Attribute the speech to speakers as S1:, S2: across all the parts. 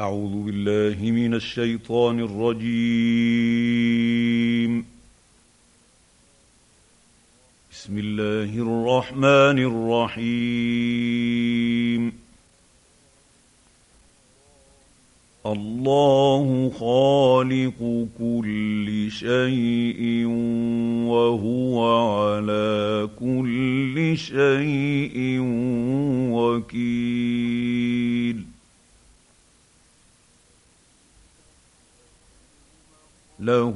S1: أعوذ بالله من الشيطان الرجيم. بسم الله الرحمن الرحيم. الله خالق كل شيء وهو على كل شيء وكيل. له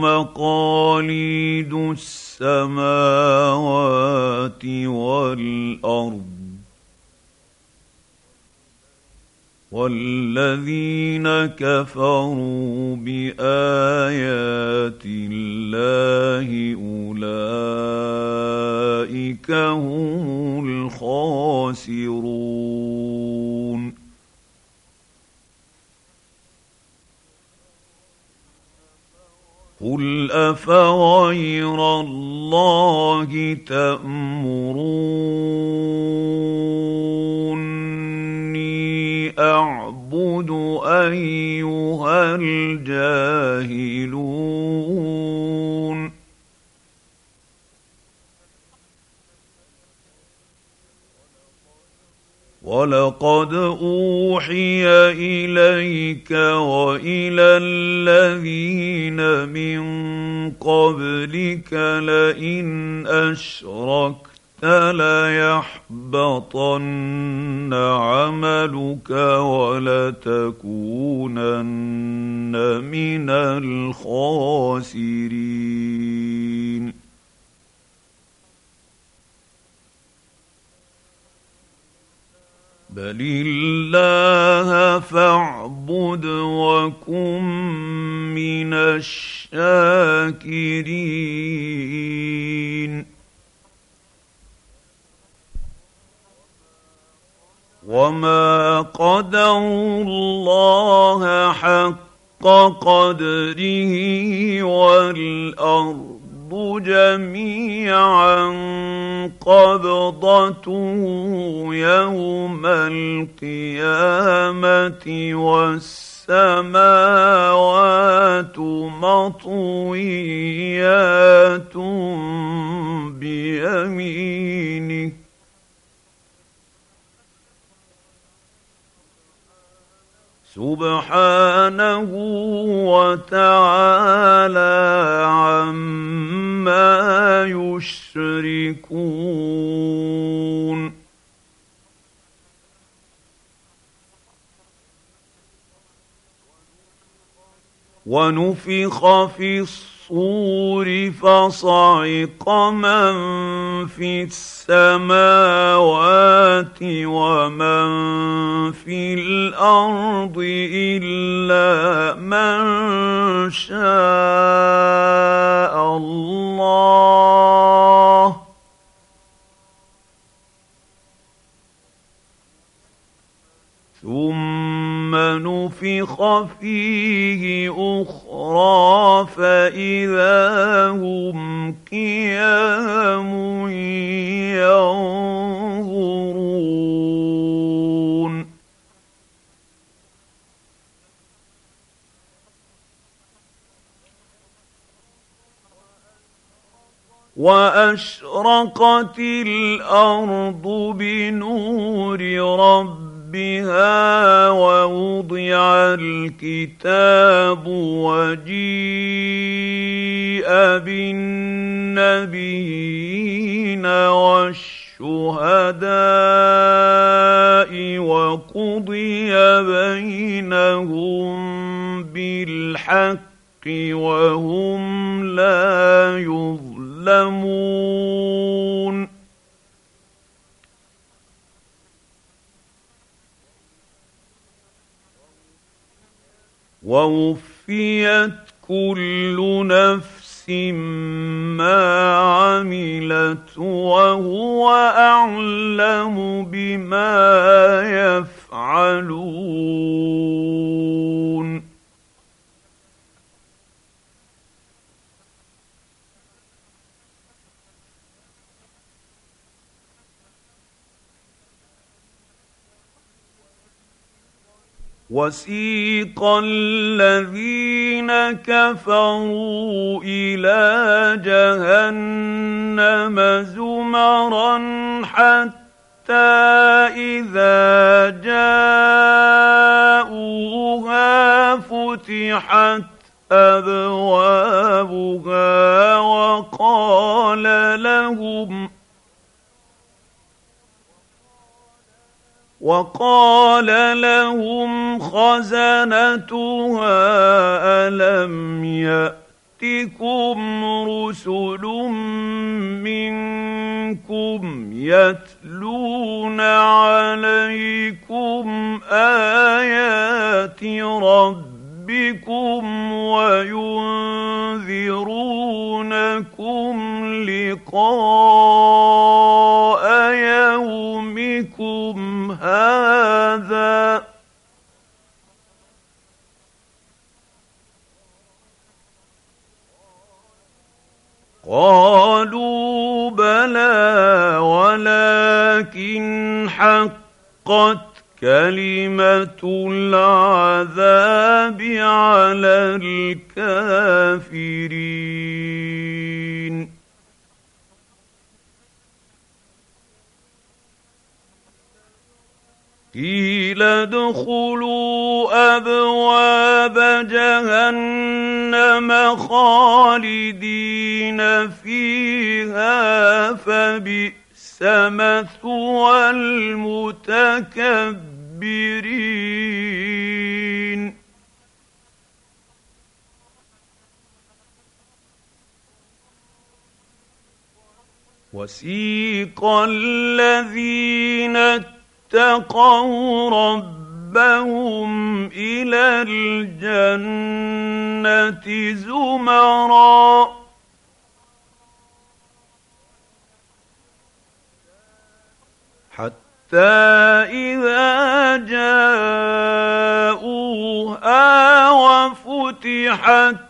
S1: مقاليد السماوات والأرض والذين كفروا بآيات الله أولئك هم الخاسرون قل افغير الله تامروني اعبد ايها الجاهلون قبلك لئن أشركت ليحبطن عملك ولتكونن من الخاسرين. بل الله فاعبد وكن من الشاكرين. وما قدروا الله حق قدره والارض جميعا قبضته يوم القيامة والسماوات مطويات بيمينه. سبحانه وتعالى عما يشركون. ونفخ في الصور فصعق من في السماوات ومن في الأرض إلا من شاء الله. ثم نفخ فيه أخرى فإذا هم قيام ينظرون. وأشرقت الأرض بنور رب ربها ووضع الكتاب وجيء بالنبيين والشهداء وقضي بينهم بالحق وهم لا يظلمون ووفيت كل نفس ما عملت وهو أعلم بما يفعلون. وسيق الذين كفروا إلى جهنم زمرا حتى إذا جاءوها فتحت أبوابها وقال لهم وقال لهم خزنتها ألم يأتكم رسل منكم يتلون عليكم آيات ربكم وينذرونكم لقاء قالوا بلى ولكن حقت كلمة العذاب على الكافرين. قيل ادخلوا أبواب جهنم خالدين فيها فبئس مثوى المتكبرين. وسيق الذين اتقوا ربهم إلى الجنة زمرا. حتى إذا جاءوها وفتحت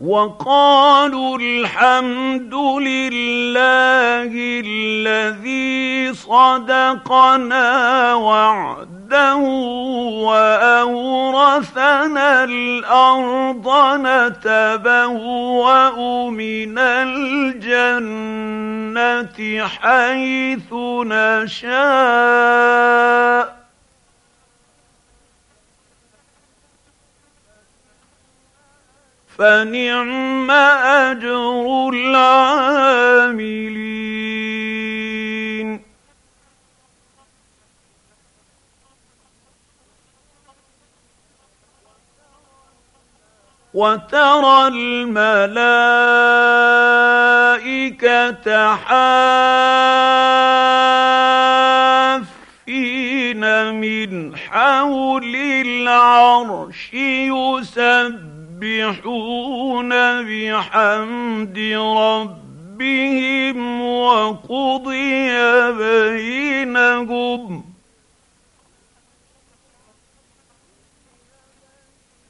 S1: وقالوا الحمد لله الذي صدقنا وعده وأورثنا الأرض نتبوأ من الجنة حيث نشاء. فنعم أجر العاملين. وترى الملائكة حافين من حول العرش يسبحون يسبحون بحمد ربهم وقضي بينهم.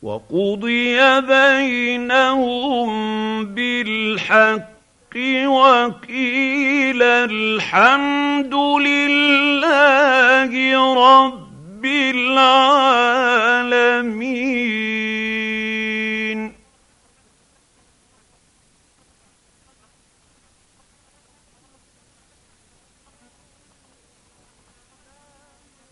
S1: وقضي بينهم بالحق وقيل الحمد لله رب العالمين.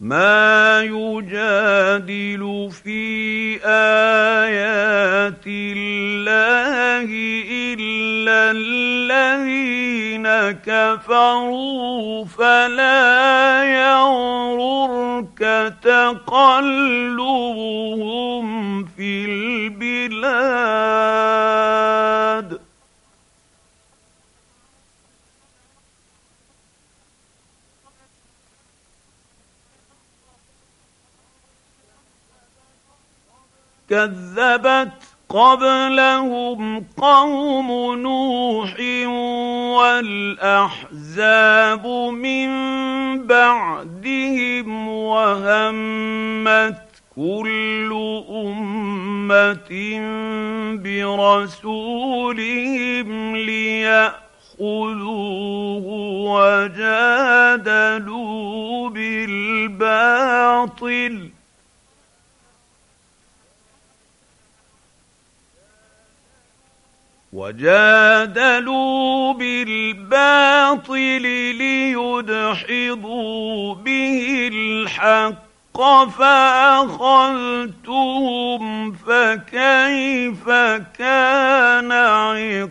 S1: ما يجادل في ايات الله الا الذين كفروا فلا يغررك تقلبهم في البلاد كذبت قبلهم قوم نوح والأحزاب من بعدهم وهمت كل أمة برسولهم ليأخذوه وجادلوا بالباطل وجادلوا بالباطل ليدحضوا به الحق فأخذتهم فكيف كان عقاب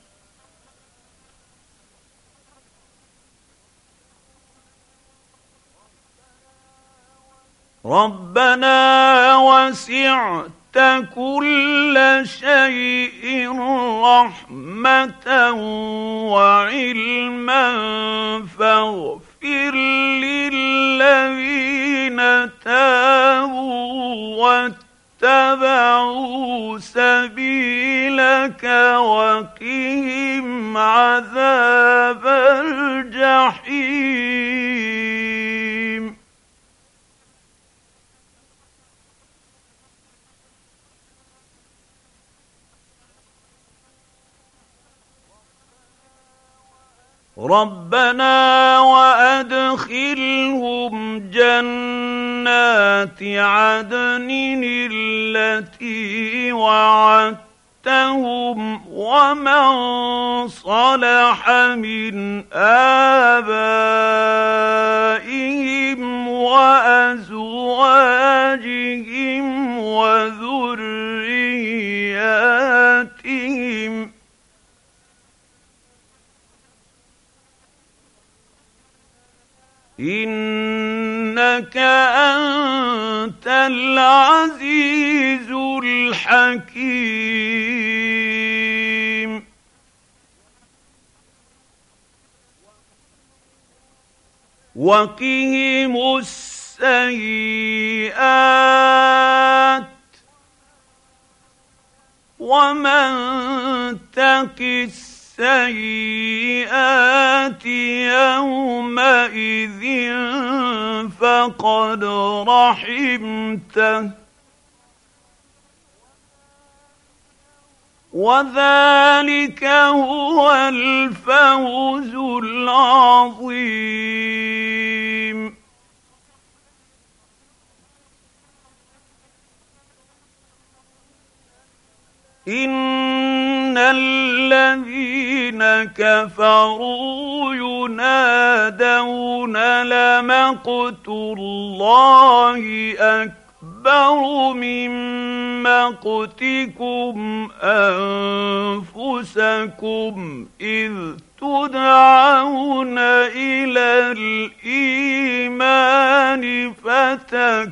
S1: ربنا وسعت كل شيء رحمة وعلما فاغفر للذين تابوا واتبعوا سبيلك وقهم عذاب الجحيم. ربنا وأدخلهم جنات عدن التي وعدتهم ومن صلح من آبائهم وأزواجهم وذرياتهم إنك أنت العزيز الحكيم. وقهم السيئات ومن تق السيئات يومئذ فقد رحمته. وذلك هو الفوز العظيم. ان الذين كفروا ينادون لمقت الله اكبر من مقتكم انفسكم اذ تدعون إلى الايمان فتكفرون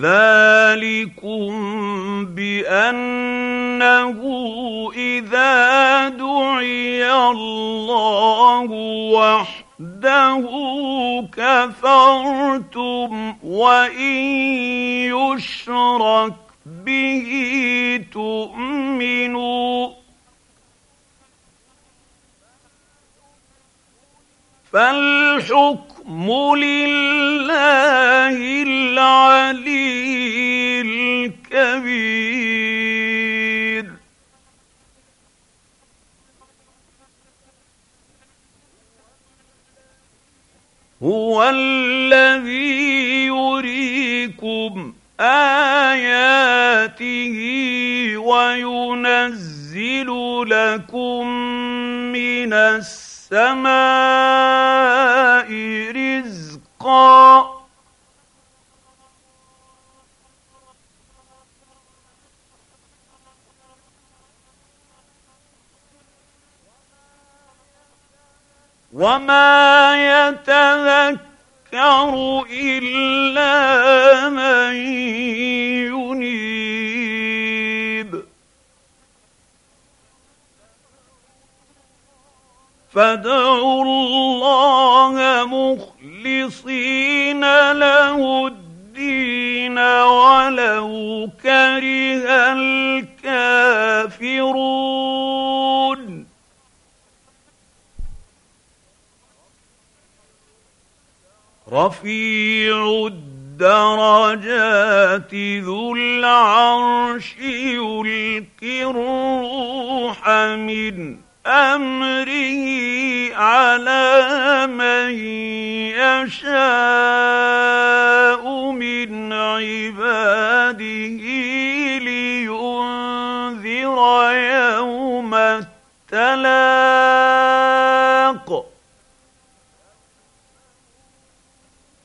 S1: ذلكم بانه اذا دعي الله وحده كفرتم وان يشرك به تؤمنوا فالحكم لله العلي وما يتذكر الا من فادعوا الله رفيع الدرجات ذو العرش يلقي الروح منه أمره على من يشاء من عباده لينذر يوم التلاق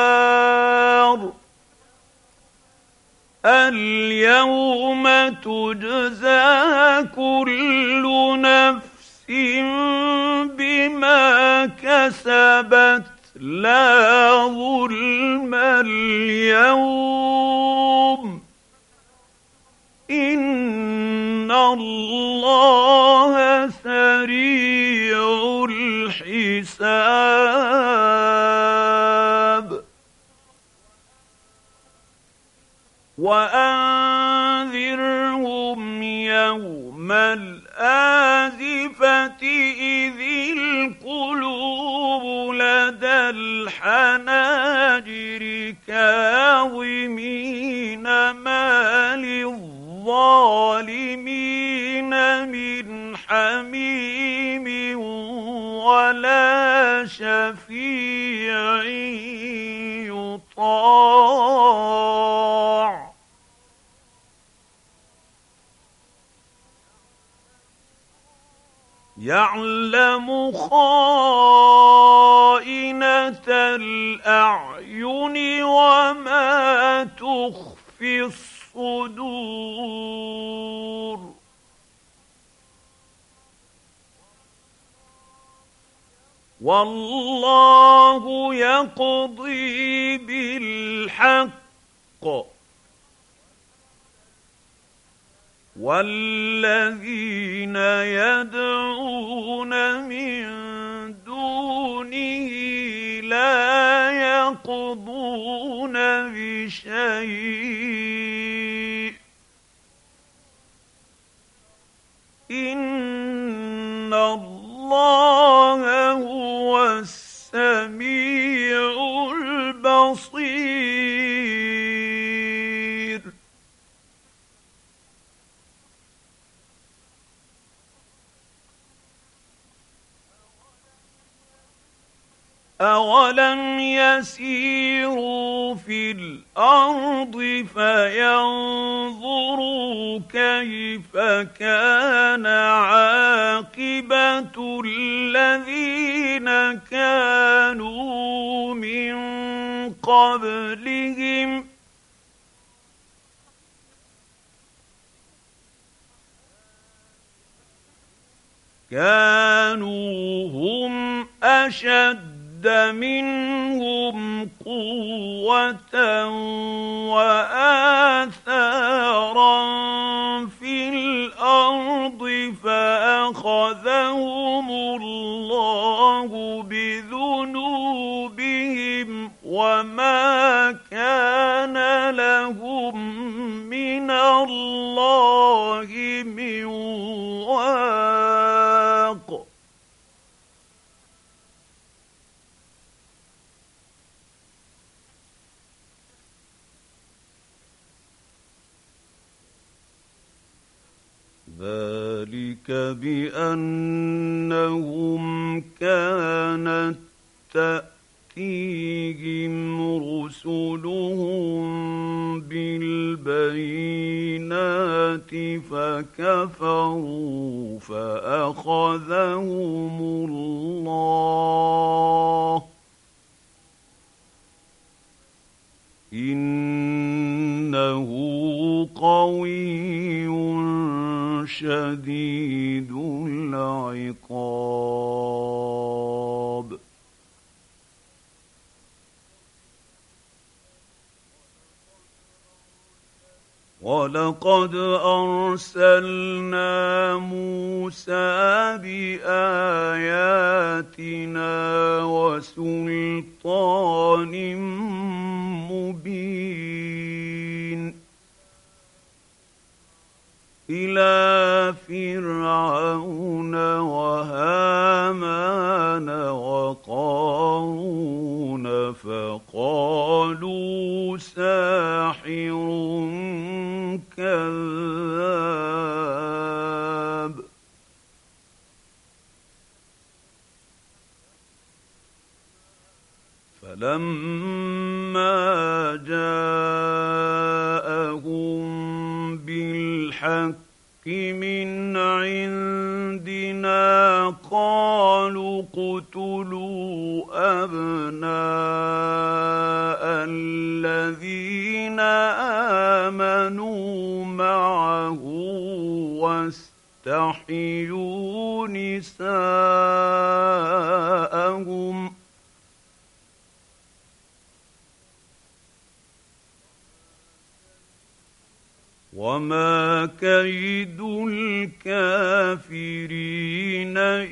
S1: القهار اليوم تجزى كل نفس بما كسبت. لا ظلم اليوم. إن الله الحناجر كاظمين ما للظالمين من حميم ولا شفيع يطاع يعلم خائنة الأعين وما تخفي الصدور. والله يقضي بالحق. والذين يدعون من دونه لا يقضون بشيء. إن الله أولم يسيروا في الأرض فينظروا كيف كان عاقبة الذين كانوا من قبلهم ۖ كانوا هم اشد أشد منهم قوة وآثارا في الأرض فأخذهم الله بذنوبهم وما كان لهم من الله من واق ذلك بأنهم كانت تأتيهم رسلهم بالبينات فكفروا فأخذهم الله. إنه قوي شديد العقاب. ولقد ارسلنا موسى باياتنا وسلطان مبين. إلى فرعون وهامان وقارون فقالوا ساحر كذاب. فلما جاءهم بالحق من عندنا قالوا اقتلوا أبناء الذين آمنوا معه واستحيوا نساءهم وما كيد الكافرين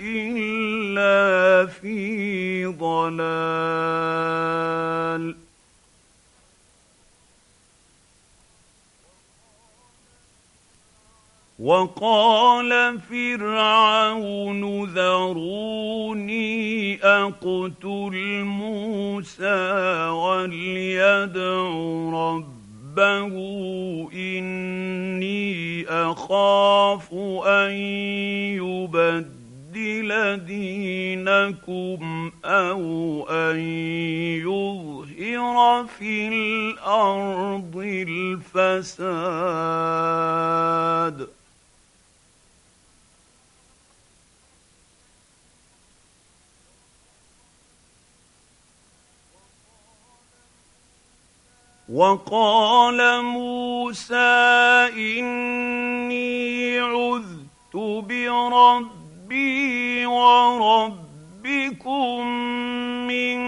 S1: الا في ضلال وقال فرعون ذروني اقتل موسى وليدع ربه إني أخاف أن يبدل دينكم أو أن يظهر في الأرض الفساد. وقال موسى إني عذت بربي وربكم من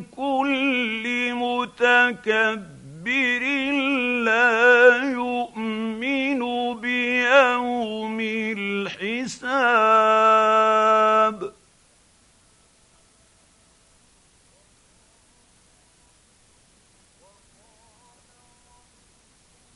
S1: كل متكبر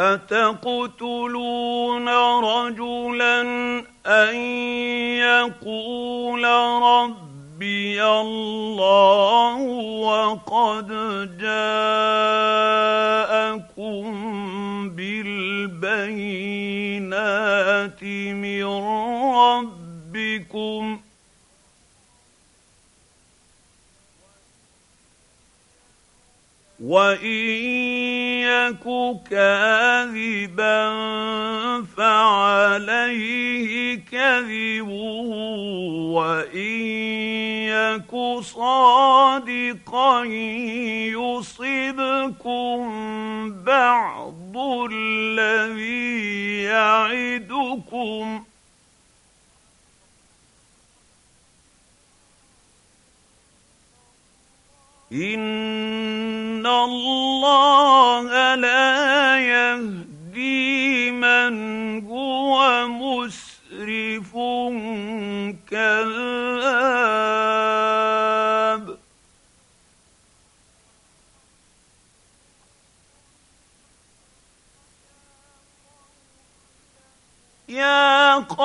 S1: أتقتلون رجلا أن يقول ربي الله وقد جاءكم بالبينات من ربكم وإن يك كاذبا فعليه كذبه وان يك صادقا يصبكم بعض الذي يعدكم ان الله لا يهدي من هو مسرف كذاب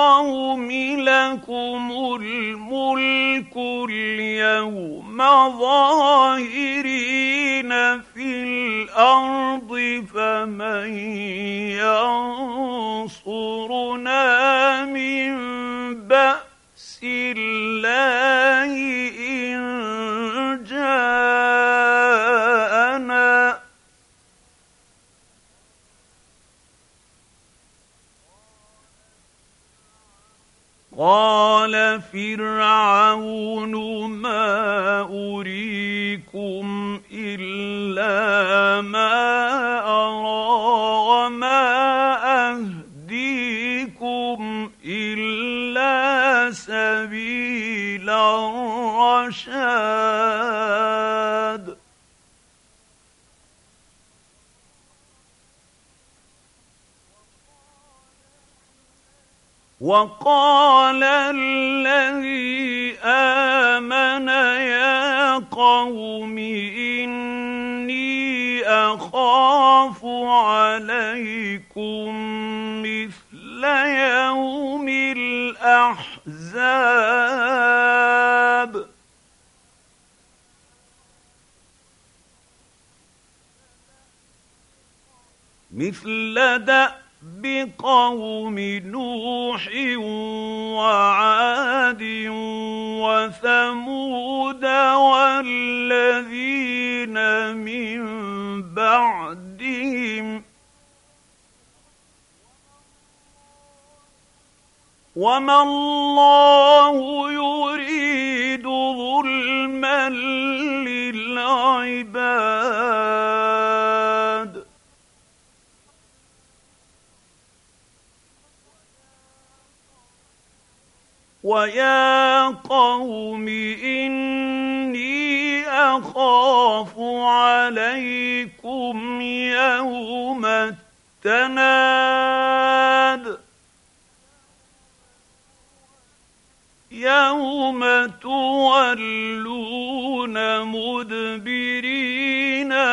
S1: قوم لكم الملك اليوم ظاهرين في الأرض فمن وقال الذي آمن يا قوم إني أخاف عليكم مثل يوم الأحزاب. مثل دأ بقوم نوح وعاد وثمود والذين من بعدهم وما الله يريد ظلما للعباد ويا قوم اني اخاف عليكم يوم التناد يوم تولون مدبرين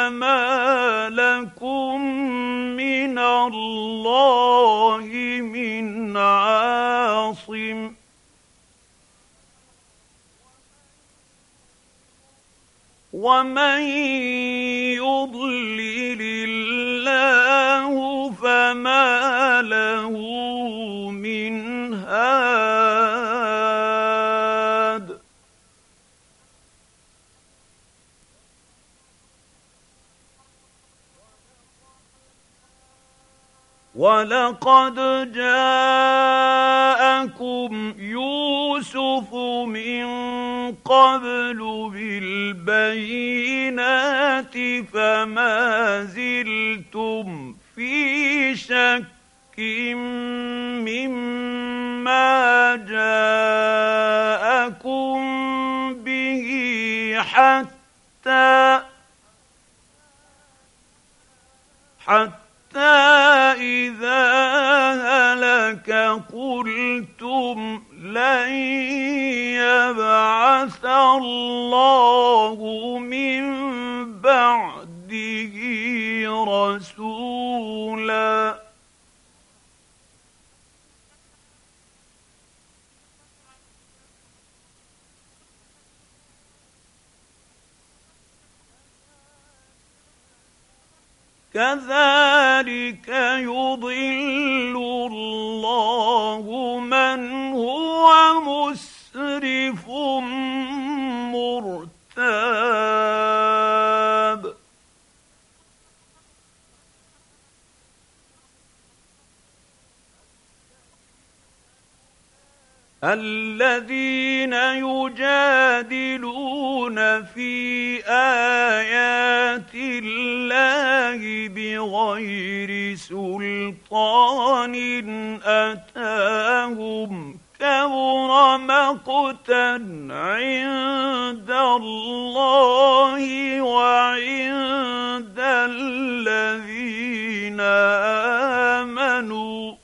S1: ما لكم من الله من عاصم ومن يضلل الله فما له من هاد ولقد جاءكم يوسف من قبل بالبينات فما زلتم في شك مما جاءكم به حتى حتى إذا هلك قلتم لن يبعث الله من بعده رسولا. كذلك يضل الله من هو مسرف مرتاب الذين يجادلون في آيات الله بغير سلطان أتاهم كبر مقتا عند الله وعند الذين آمنوا.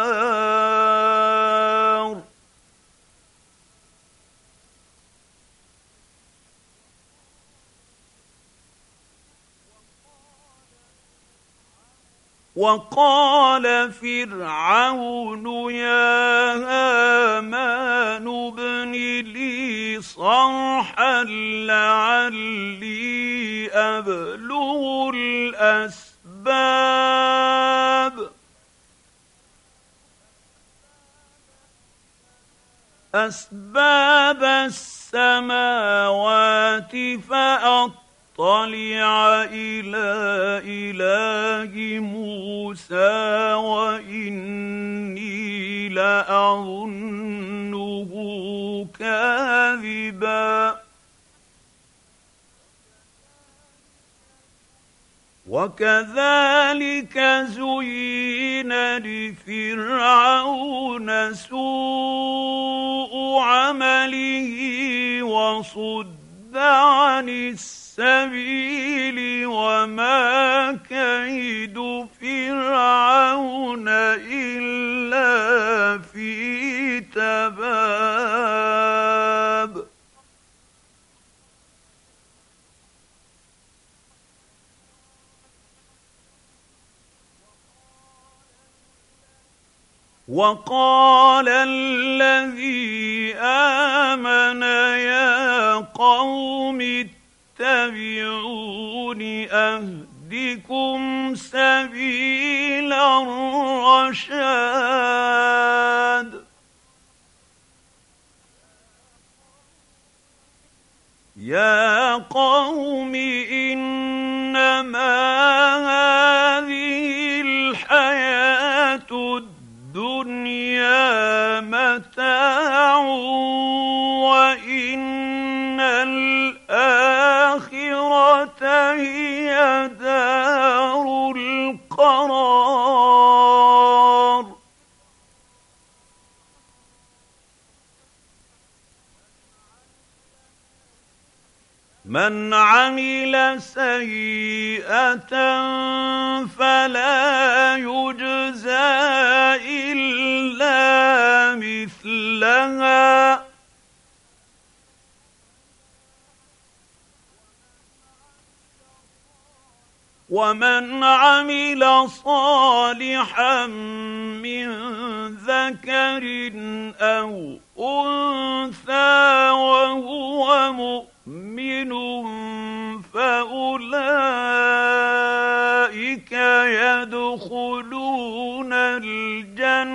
S1: وقال فرعون يا هامان ابن لي صرحا لعلي أبلغ الأسباب. أسباب السماوات فأطلع اطلع إلى اله موسى واني لاظنه كاذبا وكذلك زين لفرعون سوء عمله وصد عن السبيل السبيل وما كيد فرعون إلا في تباب. وقال الذي آمن يا قوم اتبعون أهدكم سبيل الرشاد. يا قوم إنما هذه الحياة الدنيا متاع وإن الاخره هي دار القرار من عمل سيئه فلا يجزى الا مثلها ومن عمل صالحا من ذكر أو أنثى وهو مؤمن فأولئك يدخلون الجنة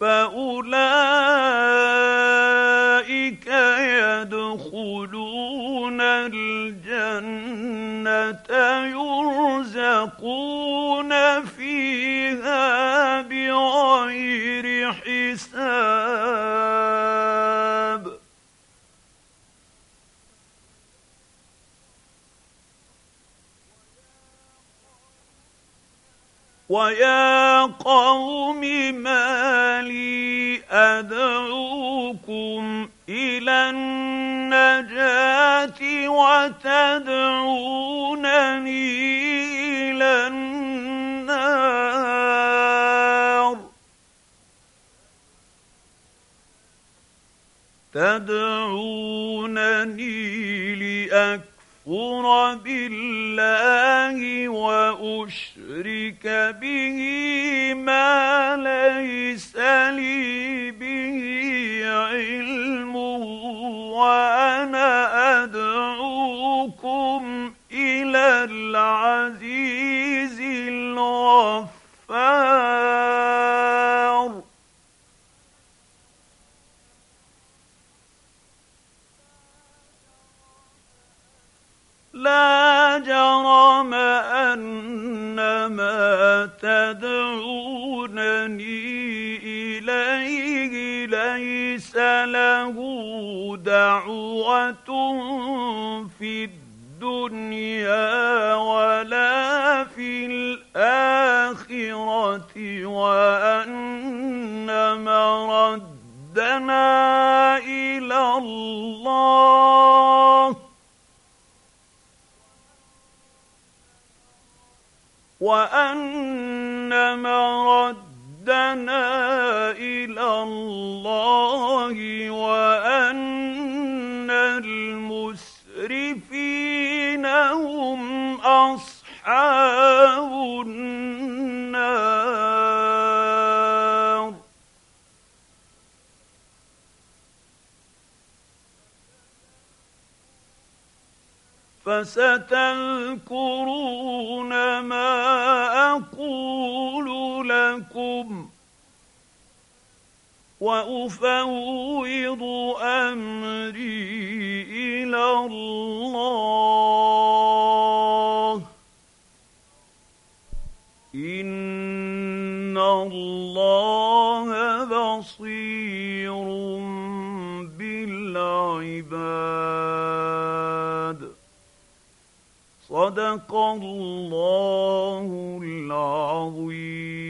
S1: فأولئك يرزقون فيها بغير حساب. ويا قوم ما لي ادعوكم إلى النجاه وتدعونني إلى النار. تدعونني اكفر بالله وأشرك به ما ليس لي به علم. وأنا أدعوكم إلى العزيز الغفار. لا جرم أن ما تدعونني ليس له دعوة في الدنيا ولا في الآخرة وأن مردنا إلى الله. وأن مردنا إلى الله وأن المسرفين هم أصحاب النار. فستذكرون ما أقول لكم وأفوض أمري إلى الله. إن الله بصير بالعباد. صدق الله العظيم.